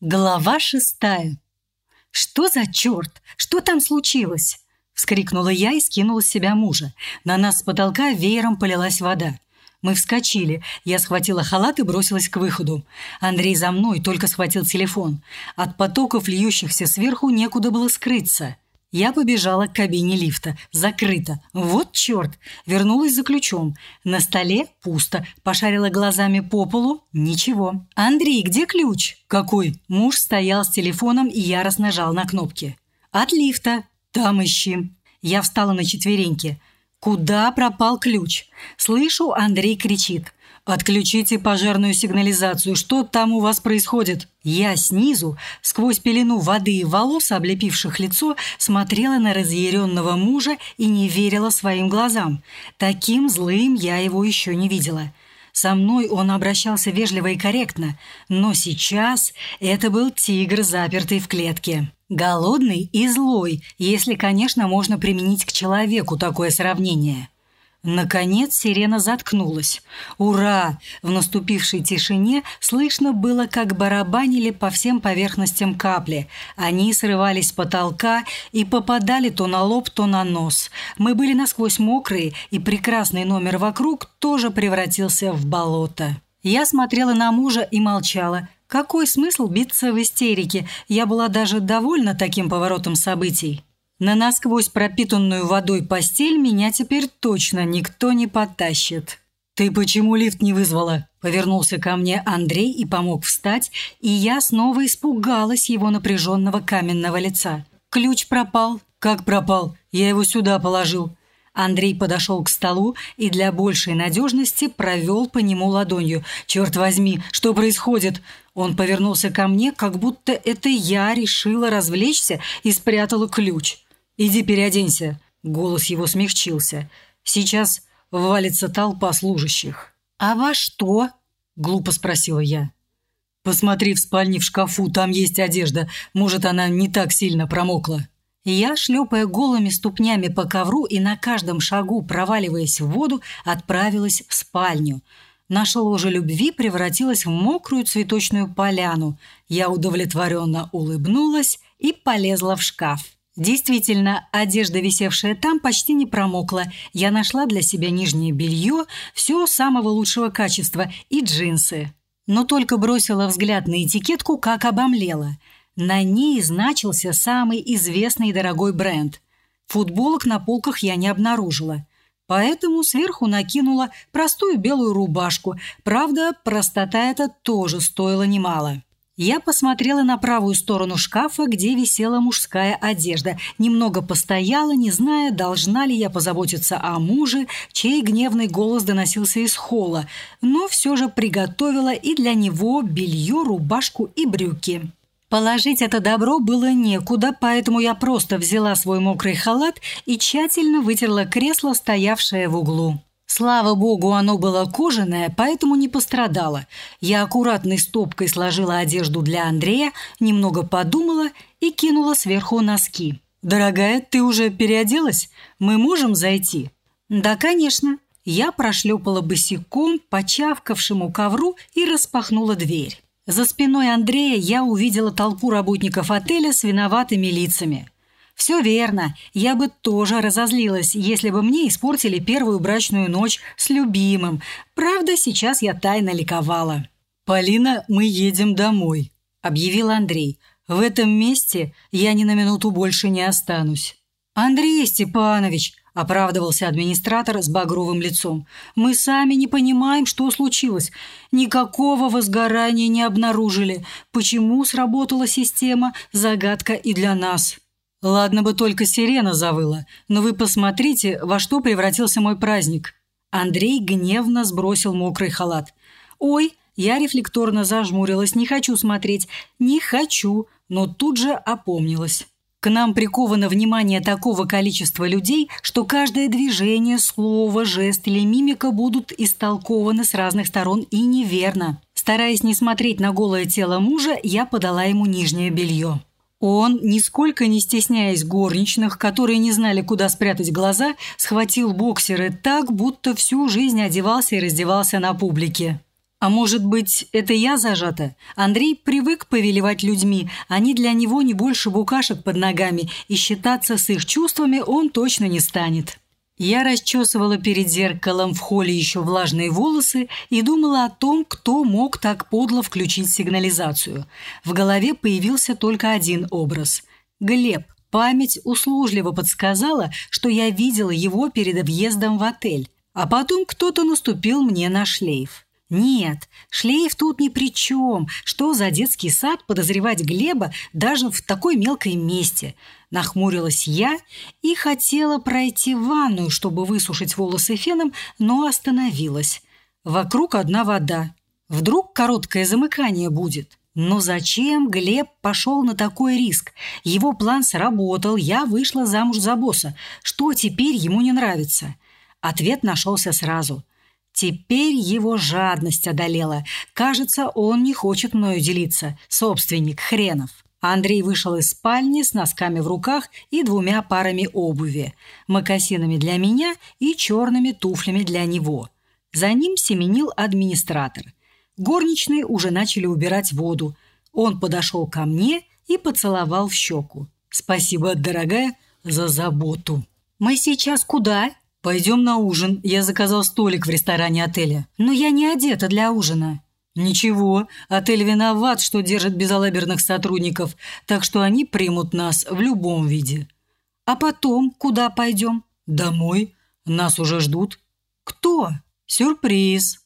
Глава шестая. «Что за черт? Что там случилось?» – вскрикнула я и скинула с себя мужа. На нас с потолка веером полилась вода. Мы вскочили. Я схватила халат и бросилась к выходу. Андрей за мной только схватил телефон. От потоков, льющихся сверху, некуда было скрыться – я побежала к кабине лифта. Закрыто. Вот черт! Вернулась за ключом. На столе пусто. Пошарила глазами по полу. Ничего. «Андрей, где ключ?» «Какой?» Муж стоял с телефоном и яростно жал на кнопки. «От лифта. Там ищи». Я встала на четвереньки. «Куда пропал ключ?» Слышу, Андрей кричит. «Отключите пожарную сигнализацию. Что там у вас происходит?» Я снизу, сквозь пелену воды и волос, облепивших лицо, смотрела на разъяренного мужа и не верила своим глазам. Таким злым я его еще не видела. Со мной он обращался вежливо и корректно, но сейчас это был тигр, запертый в клетке. Голодный и злой, если, конечно, можно применить к человеку такое сравнение. Наконец сирена заткнулась. Ура! В наступившей тишине слышно было, как барабанили по всем поверхностям капли. Они срывались с потолка и попадали то на лоб, то на нос. Мы были насквозь мокрые, и прекрасный номер вокруг тоже превратился в болото. Я смотрела на мужа и молчала. Какой смысл биться в истерике? Я была даже довольна таким поворотом событий. На насквозь пропитанную водой постель меня теперь точно никто не потащит. «Ты почему лифт не вызвала?» Повернулся ко мне Андрей и помог встать, и я снова испугалась его напряженного каменного лица. «Ключ пропал». «Как пропал? Я его сюда положил». Андрей подошел к столу и для большей надежности провел по нему ладонью. «Черт возьми, что происходит?» Он повернулся ко мне, как будто это я решила развлечься и спрятала ключ. «Иди переоденься». Голос его смягчился. «Сейчас валится толпа служащих». «А во что?» – глупо спросила я. «Посмотри в спальне в шкафу, там есть одежда. Может, она не так сильно промокла». Я, шлепая голыми ступнями по ковру и на каждом шагу проваливаясь в воду, отправилась в спальню. Наша ложа любви превратилась в мокрую цветочную поляну. Я удовлетворенно улыбнулась и полезла в шкаф. Действительно, одежда, висевшая там, почти не промокла. Я нашла для себя нижнее белье, все самого лучшего качества и джинсы. Но только бросила взгляд на этикетку, как обомлела. На ней значился самый известный и дорогой бренд. Футболок на полках я не обнаружила. Поэтому сверху накинула простую белую рубашку. Правда, простота эта тоже стоила немало. Я посмотрела на правую сторону шкафа, где висела мужская одежда. Немного постояла, не зная, должна ли я позаботиться о муже, чей гневный голос доносился из холла, но все же приготовила и для него белье, рубашку и брюки. Положить это добро было некуда, поэтому я просто взяла свой мокрый халат и тщательно вытерла кресло, стоявшее в углу. Слава богу, оно было кожаное, поэтому не пострадало. Я аккуратной стопкой сложила одежду для Андрея, немного подумала и кинула сверху носки. «Дорогая, ты уже переоделась? Мы можем зайти?» «Да, конечно». Я прошлепала босиком по чавкавшему ковру и распахнула дверь. За спиной Андрея я увидела толпу работников отеля с виноватыми лицами. Все верно. Я бы тоже разозлилась, если бы мне испортили первую брачную ночь с любимым. Правда, сейчас я тайно ликовала. «Полина, мы едем домой», – объявил Андрей. «В этом месте я ни на минуту больше не останусь». «Андрей Степанович», – оправдывался администратор с багровым лицом, «мы сами не понимаем, что случилось. Никакого возгорания не обнаружили. Почему сработала система – загадка и для нас». Ладно бы только сирена завыла, но вы посмотрите, во что превратился мой праздник. Андрей гневно сбросил мокрый халат. Ой, я рефлекторно зажмурилась, не хочу смотреть, не хочу, но тут же опомнилась. К нам приковано внимание такого количества людей, что каждое движение, слово, жест или мимика будут истолкованы с разных сторон и неверно. Стараясь не смотреть на голое тело мужа, я подала ему нижнее белье. Он, нисколько не стесняясь горничных, которые не знали, куда спрятать глаза, схватил боксеры так, будто всю жизнь одевался и раздевался на публике. А может быть, это я зажата? Андрей привык повелевать людьми, они для него не больше букашек под ногами, и считаться с их чувствами он точно не станет. Я расчесывала перед зеркалом в холле еще влажные волосы и думала о том, кто мог так подло включить сигнализацию. В голове появился только один образ – Глеб. Память услужливо подсказала, что я видела его перед въездом в отель. А потом кто-то наступил мне на шлейф. Нет, шлейф тут ни при чем. Что за детский сад подозревать Глеба даже в такой мелкой месте? Нахмурилась я и хотела пройти в ванную, чтобы высушить волосы феном, но остановилась. Вокруг одна вода. Вдруг короткое замыкание будет. Но зачем Глеб пошел на такой риск? Его план сработал, я вышла замуж за босса. Что теперь ему не нравится? Ответ нашелся сразу. Теперь его жадность одолела. Кажется, он не хочет мною делиться. Собственник хренов. Андрей вышел из спальни с носками в руках и двумя парами обуви. Мокасинами для меня и черными туфлями для него. За ним семенил администратор. Горничные уже начали убирать воду. Он подошел ко мне и поцеловал в щеку. «Спасибо, дорогая, за заботу». «Мы сейчас куда?» «Пойдем на ужин. Я заказал столик в ресторане отеля». «Но я не одета для ужина». «Ничего, отель виноват, что держит безалаберных сотрудников, так что они примут нас в любом виде». «А потом куда пойдем?» «Домой. Нас уже ждут». «Кто?» «Сюрприз».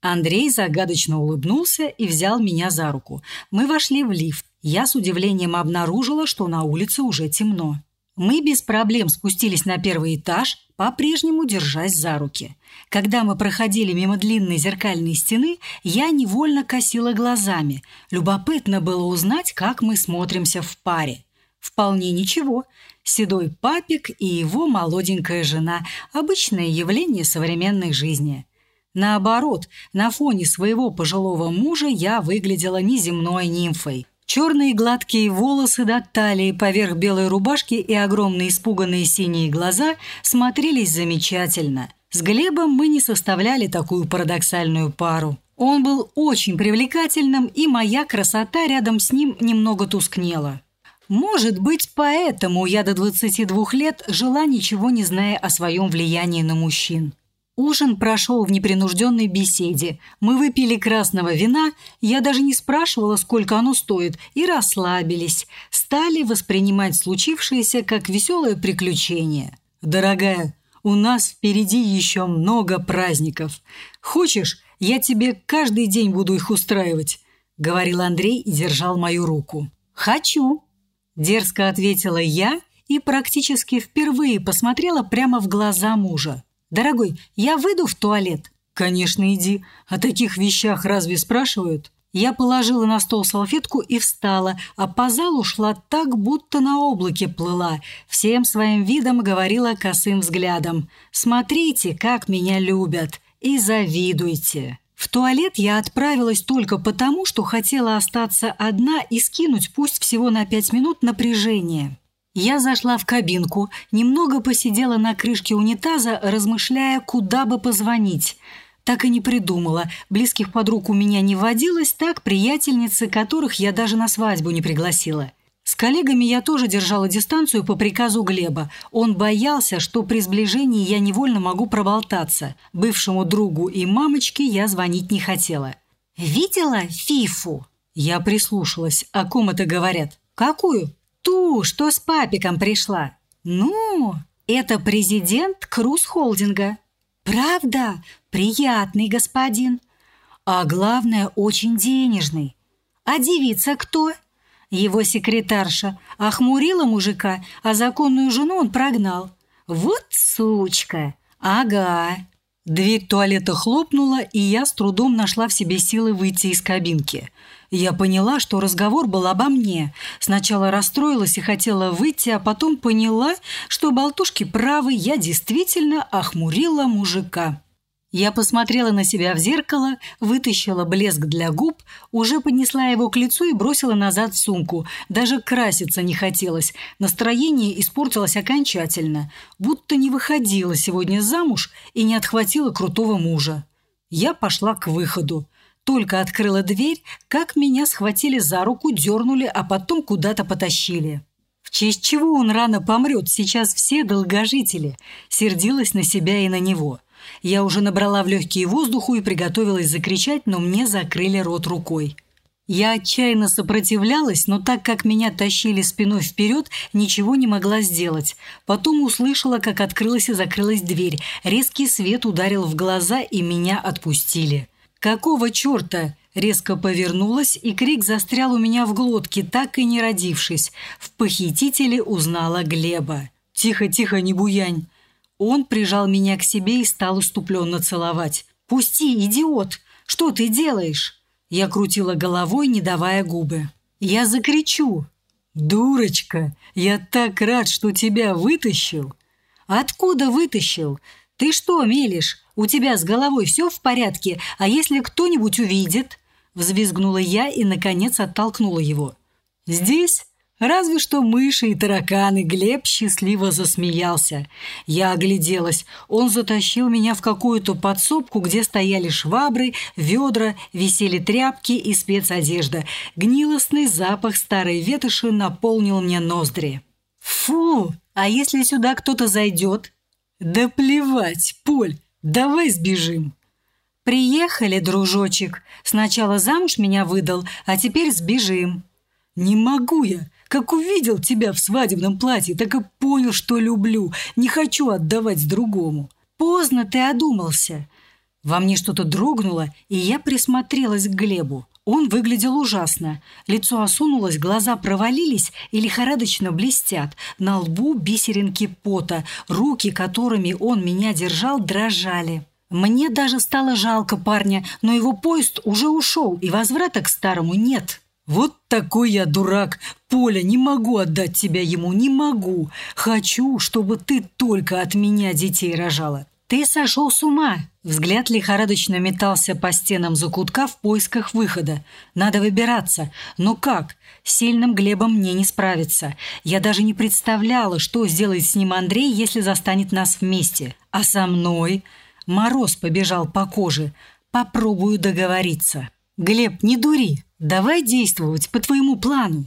Андрей загадочно улыбнулся и взял меня за руку. Мы вошли в лифт. Я с удивлением обнаружила, что на улице уже темно. Мы без проблем спустились на первый этаж, по-прежнему держась за руки. Когда мы проходили мимо длинной зеркальной стены, я невольно косила глазами. Любопытно было узнать, как мы смотримся в паре. Вполне ничего. Седой папик и его молоденькая жена – обычное явление современной жизни. Наоборот, на фоне своего пожилого мужа я выглядела неземной нимфой – Черные гладкие волосы до талии поверх белой рубашки и огромные испуганные синие глаза смотрелись замечательно. С Глебом мы не составляли такую парадоксальную пару. Он был очень привлекательным, и моя красота рядом с ним немного тускнела. Может быть, поэтому я до 22 лет жила, ничего не зная о своем влиянии на мужчин. Ужин прошел в непринужденной беседе. Мы выпили красного вина, я даже не спрашивала, сколько оно стоит, и расслабились. Стали воспринимать случившееся как веселое приключение. «Дорогая, у нас впереди еще много праздников. Хочешь, я тебе каждый день буду их устраивать?» — говорил Андрей и держал мою руку. «Хочу!» — дерзко ответила я и практически впервые посмотрела прямо в глаза мужа. «Дорогой, я выйду в туалет?» «Конечно, иди. О таких вещах разве спрашивают?» Я положила на стол салфетку и встала, а по залу шла так, будто на облаке плыла. Всем своим видом говорила косым взглядом. «Смотрите, как меня любят, и завидуйте». В туалет я отправилась только потому, что хотела остаться одна и скинуть пусть всего на пять минут напряжение. Я зашла в кабинку, немного посидела на крышке унитаза, размышляя, куда бы позвонить. Так и не придумала. Близких подруг у меня не водилось, так приятельницы, которых я даже на свадьбу не пригласила. С коллегами я тоже держала дистанцию по приказу Глеба. Он боялся, что при сближении я невольно могу проболтаться. Бывшему другу и мамочке я звонить не хотела. «Видела Фифу?» Я прислушалась. О ком это говорят? «Какую?» Ту, что с папиком пришла. Ну, это президент Круз Холдинга. Правда? Приятный господин. А главное, очень денежный. А девица кто? Его секретарша охмурила мужика, а законную жену он прогнал. Вот сучка. Ага. Дверь туалета хлопнула, и я с трудом нашла в себе силы выйти из кабинки. Я поняла, что разговор был обо мне. Сначала расстроилась и хотела выйти, а потом поняла, что болтушки правы, я действительно охмурила мужика. Я посмотрела на себя в зеркало, вытащила блеск для губ, уже поднесла его к лицу и бросила назад в сумку. Даже краситься не хотелось. Настроение испортилось окончательно, будто не выходила сегодня замуж и не отхватила крутого мужа. Я пошла к выходу. Только открыла дверь, как меня схватили за руку, дернули, а потом куда-то потащили. В честь чего он рано помрет, сейчас все долгожители. Сердилась на себя и на него. Я уже набрала в легкие воздуху и приготовилась закричать, но мне закрыли рот рукой. Я отчаянно сопротивлялась, но так как меня тащили спиной вперед, ничего не могла сделать. Потом услышала, как открылась и закрылась дверь. Резкий свет ударил в глаза, и меня отпустили. «Какого черта?» Резко повернулась, и крик застрял у меня в глотке, так и не родившись. В похитителе узнала Глеба. «Тихо, тихо, не буянь!» Он прижал меня к себе и стал уступленно целовать. «Пусти, идиот! Что ты делаешь?» Я крутила головой, не давая губы. «Я закричу!» «Дурочка! Я так рад, что тебя вытащил!» «Откуда вытащил? Ты что, мелешь? У тебя с головой все в порядке, а если кто-нибудь увидит?» Взвизгнула я и, наконец, оттолкнула его. «Здесь Разве что мыши и тараканы. Глеб счастливо засмеялся. Я огляделась. Он затащил меня в какую-то подсобку, где стояли швабры, ведра, висели тряпки и спецодежда. Гнилостный запах старой ветоши наполнил мне ноздри. «Фу! А если сюда кто-то зайдет?» «Да плевать, Поль! Давай сбежим!» «Приехали, дружочек. Сначала замуж меня выдал, а теперь сбежим». «Не могу я. Как увидел тебя в свадебном платье, так и понял, что люблю. Не хочу отдавать другому. Поздно ты одумался. Во мне что-то дрогнуло, и я присмотрелась к Глебу. Он выглядел ужасно. Лицо осунулось, глаза провалились и лихорадочно блестят. На лбу бисеринки пота, руки, которыми он меня держал, дрожали. Мне даже стало жалко парня, но его поезд уже ушел, и возврата к старому нет. «Вот такой я дурак! Поля, не могу отдать тебя ему, не могу! Хочу, чтобы ты только от меня детей рожала!» «Ты сошел с ума!» Взгляд лихорадочно метался по стенам закутка в поисках выхода. «Надо выбираться. Но как? С сильным Глебом мне не справиться. Я даже не представляла, что сделает с ним Андрей, если застанет нас вместе. А со мной...» Мороз побежал по коже. «Попробую договориться». «Глеб, не дури. Давай действовать по твоему плану».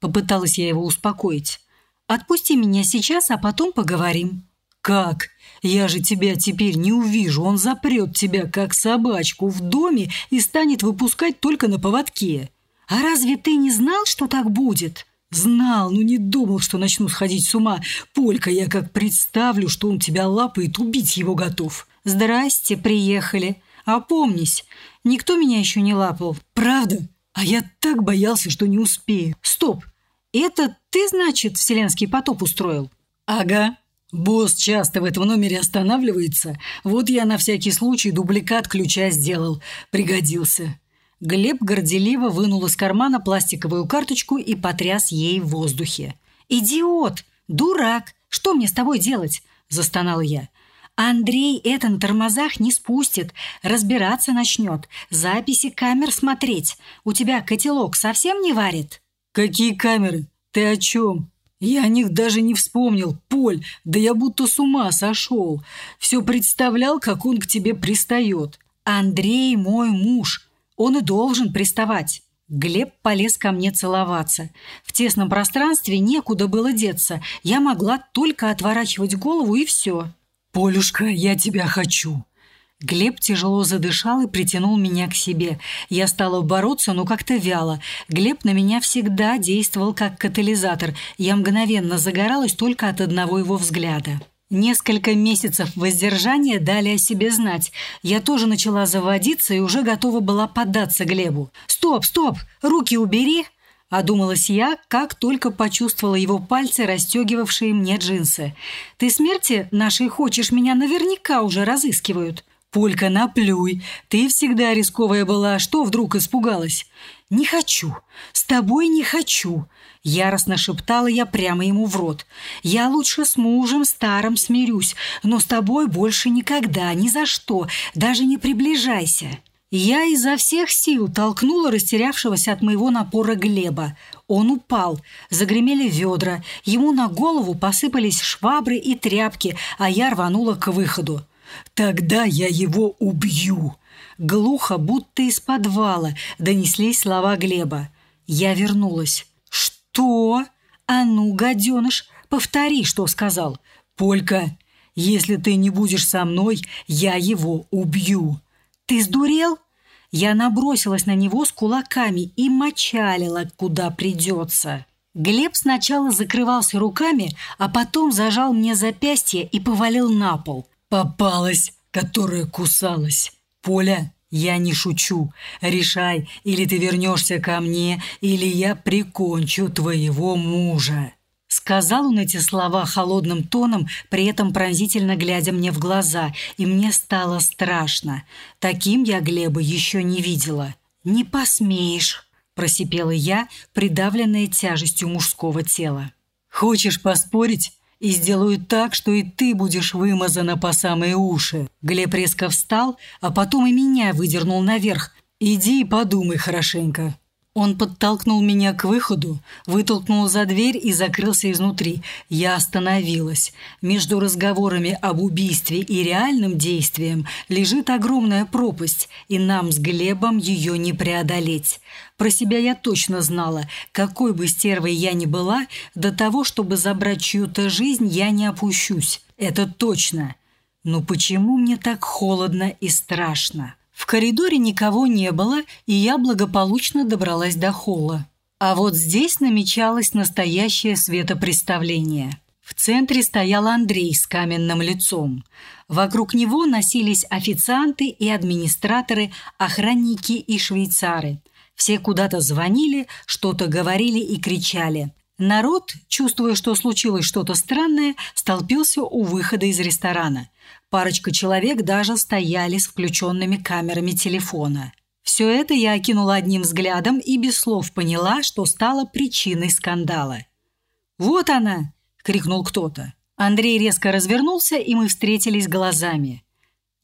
Попыталась я его успокоить. «Отпусти меня сейчас, а потом поговорим». «Как? Я же тебя теперь не увижу. Он запрет тебя, как собачку, в доме и станет выпускать только на поводке». «А разве ты не знал, что так будет?» «Знал, но не думал, что начну сходить с ума. Полька, я как представлю, что он тебя лапает, убить его готов». «Здрасте, приехали. Опомнись, никто меня еще не лапал. Правда? А я так боялся, что не успею. Стоп, это ты, значит, вселенский потоп устроил? Ага. Босс часто в этом номере останавливается. Вот я на всякий случай дубликат ключа сделал. Пригодился. Глеб горделиво вынул из кармана пластиковую карточку и потряс ей в воздухе. «Идиот! Дурак! Что мне с тобой делать?» – застонал я. Андрей это на тормозах не спустит, разбираться начнет, записи камер смотреть. У тебя котелок совсем не варит?» «Какие камеры? Ты о чем?» «Я о них даже не вспомнил, Поль, да я будто с ума сошел. Все представлял, как он к тебе пристает. Андрей мой муж, он и должен приставать». Глеб полез ко мне целоваться. В тесном пространстве некуда было деться. Я могла только отворачивать голову и все. «Полюшка, я тебя хочу!» Глеб тяжело задышал и притянул меня к себе. Я стала бороться, но как-то вяло. Глеб на меня всегда действовал как катализатор. Я мгновенно загоралась только от одного его взгляда. Несколько месяцев воздержания дали о себе знать. Я тоже начала заводиться и уже готова была поддаться Глебу. «Стоп, стоп! Руки убери!» Одумалась я, как только почувствовала его пальцы, расстегивавшие мне джинсы. «Ты смерти нашей хочешь, меня наверняка уже разыскивают». «Полька, наплюй. Ты всегда рисковая была. Что вдруг испугалась?» «Не хочу. С тобой не хочу». Яростно шептала я прямо ему в рот. «Я лучше с мужем старым смирюсь, но с тобой больше никогда, ни за что, даже не приближайся». Я изо всех сил толкнула растерявшегося от моего напора Глеба. Он упал. Загремели ведра. Ему на голову посыпались швабры и тряпки, а я рванула к выходу. «Тогда я его убью!» Глухо, будто из подвала, донеслись слова Глеба. Я вернулась. «Что? А ну, гаденыш, повтори, что сказал. Полька, если ты не будешь со мной, я его убью». «Ты сдурел?» Я набросилась на него с кулаками и мочалила, куда придется. Глеб сначала закрывался руками, а потом зажал мне запястье и повалил на пол. «Попалась, которая кусалась. Поля, я не шучу. Решай, или ты вернешься ко мне, или я прикончу твоего мужа». Сказал он эти слова холодным тоном, при этом пронзительно глядя мне в глаза, и мне стало страшно. Таким я Глеба еще не видела. «Не посмеешь», – просипела я, придавленная тяжестью мужского тела. «Хочешь поспорить?» И сделаю так, что и ты будешь вымазана по самые уши». Глеб резко встал, а потом и меня выдернул наверх. «Иди и подумай хорошенько. Он подтолкнул меня к выходу, вытолкнул за дверь и закрылся изнутри. Я остановилась. Между разговорами об убийстве и реальным действием лежит огромная пропасть, и нам с Глебом ее не преодолеть. Про себя я точно знала, какой бы стервой я ни была, до того, чтобы забрать чью-то жизнь, я не опущусь. Это точно. Но почему мне так холодно и страшно? В коридоре никого не было, и я благополучно добралась до холла. А вот здесь намечалось настоящее светопреставление. В центре стоял Андрей с каменным лицом. Вокруг него носились официанты и администраторы, охранники и швейцары. Все куда-то звонили, что-то говорили и кричали. Народ, чувствуя, что случилось что-то странное, столпился у выхода из ресторана – Парочка человек даже стояли с включенными камерами телефона. Все это я окинула одним взглядом и без слов поняла, что стало причиной скандала. «Вот она!» – крикнул кто-то. Андрей резко развернулся, и мы встретились глазами.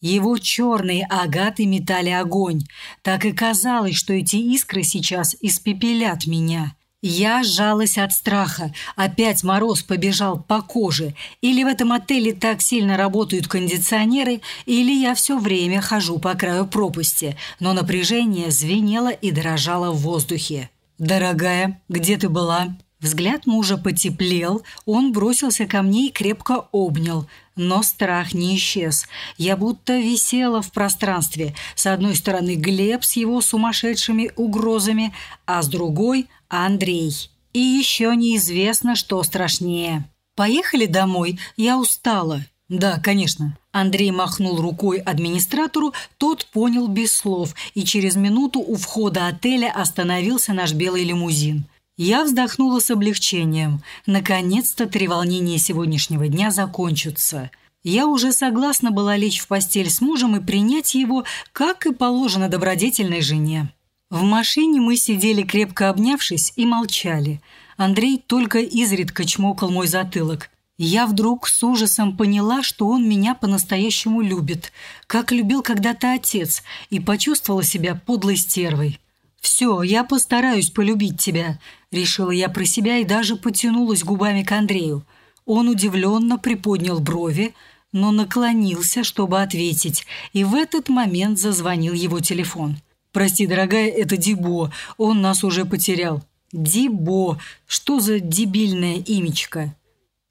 Его черные агаты метали огонь. Так и казалось, что эти искры сейчас испепелят меня. Я сжалась от страха. Опять мороз побежал по коже. Или в этом отеле так сильно работают кондиционеры, или я все время хожу по краю пропасти. Но напряжение звенело и дрожало в воздухе. «Дорогая, где ты была?» Взгляд мужа потеплел, он бросился ко мне и крепко обнял. Но страх не исчез. Я будто висела в пространстве. С одной стороны Глеб с его сумасшедшими угрозами, а с другой – Андрей. И еще неизвестно, что страшнее. «Поехали домой, я устала». «Да, конечно». Андрей махнул рукой администратору, тот понял без слов, и через минуту у входа отеля остановился наш белый лимузин. Я вздохнула с облегчением. Наконец-то три волнения сегодняшнего дня закончатся. Я уже согласна была лечь в постель с мужем и принять его, как и положено добродетельной жене. В машине мы сидели крепко обнявшись и молчали. Андрей только изредка чмокал мой затылок. Я вдруг с ужасом поняла, что он меня по-настоящему любит, как любил когда-то отец, и почувствовала себя подлой стервой. «Все, я постараюсь полюбить тебя», – решила я про себя и даже потянулась губами к Андрею. Он удивленно приподнял брови, но наклонился, чтобы ответить, и в этот момент зазвонил его телефон. Прости, дорогая, это Дибо. Он нас уже потерял. Дибо. Что за дебильное имечко?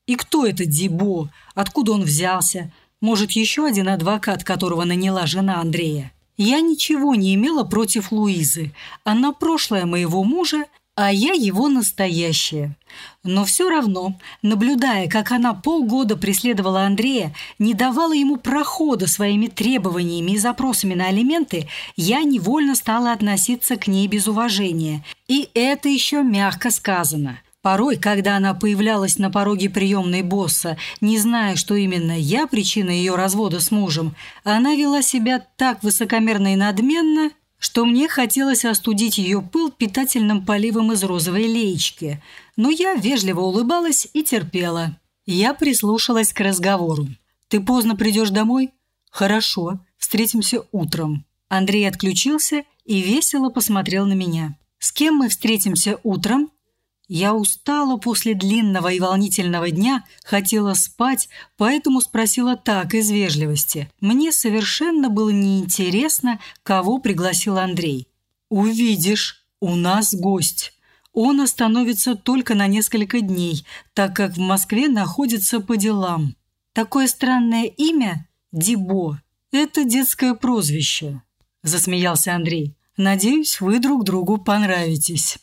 И кто это Дибо? Откуда он взялся? Может, еще один адвокат, которого наняла жена Андрея? Я ничего не имела против Луизы. Она прошлое моего мужа а я его настоящая. Но все равно, наблюдая, как она полгода преследовала Андрея, не давала ему прохода своими требованиями и запросами на алименты, я невольно стала относиться к ней без уважения. И это еще мягко сказано. Порой, когда она появлялась на пороге приемной босса, не зная, что именно я причина ее развода с мужем, она вела себя так высокомерно и надменно, что мне хотелось остудить ее пыл питательным поливом из розовой леечки, но я вежливо улыбалась и терпела. Я прислушалась к разговору. «Ты поздно придешь домой?» «Хорошо, встретимся утром». Андрей отключился и весело посмотрел на меня. «С кем мы встретимся утром?» Я устала после длинного и волнительного дня, хотела спать, поэтому спросила так из вежливости. Мне совершенно было неинтересно, кого пригласил Андрей. «Увидишь, у нас гость. Он остановится только на несколько дней, так как в Москве находится по делам. Такое странное имя – Дибо. Это детское прозвище», – засмеялся Андрей. «Надеюсь, вы друг другу понравитесь».